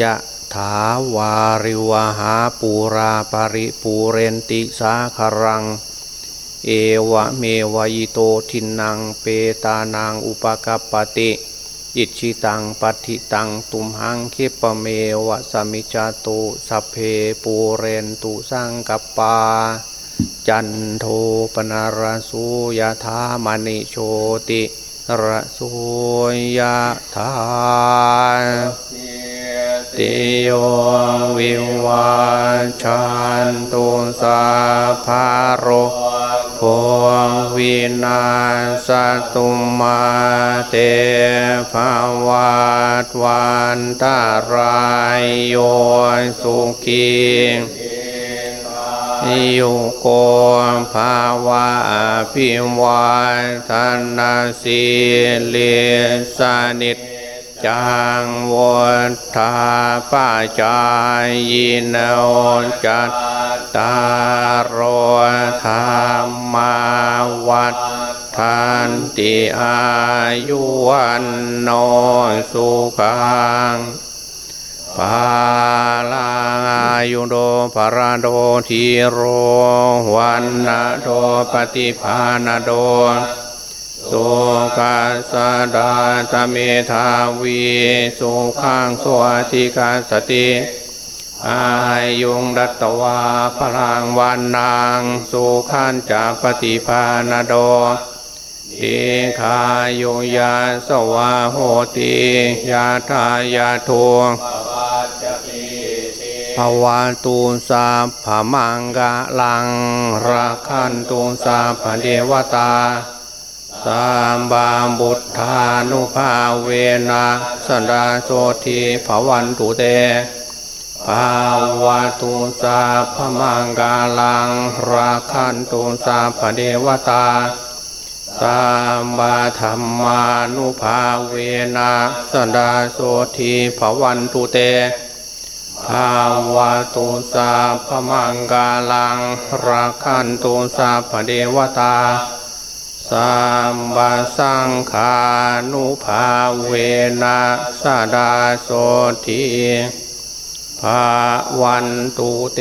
ยะถาวาริวหาปูราปริปูเรนติสาครัง เอวะเมวายโตทินังเปตานางอุปกปปติอิชิตังปัติตังตุมหังคิปเมวะสมิจาตุสเพปูเรนตุสังกปา จันโทปนารสุยะธามณิโชติระสุยะธา ติโยวิวาชันตุสาภาโรโควินาสตุมาเตภาวาตวันตารายโยสุขียุโกภาวะพิวัฒนาสีเลสนิจ จังวุฒาปัจจายโนจัตตารโอธรรมาวัฏทันติอายุวันโนสุขังปาลายุโดภาราโดทีโรวันนโดปฏิภาณโด สุกัสดาตเมธาวีสุขังสวัติกาสติอายุงดัตวาพลังวันนางสุขันจะปฏิภาณโดเอคายุยาสวาโหติยาทายาทุงภาวาตูสาภมังกะลังราคันตูสาภเดวตา สามบาบุตธานุภาเวนะสันดาโสทีภวันตุเตภาวาตูสาภมังกาลังราคันตูสาภเดวตาสามบาธรรมานุภาเวนะสันดาโสทีภวันตุเตภาวะตุสาพมังกาลังรักขันตุสาพเดวตา สามบาสังขานุภาเวนะสาดาโสทีภาวันตุเต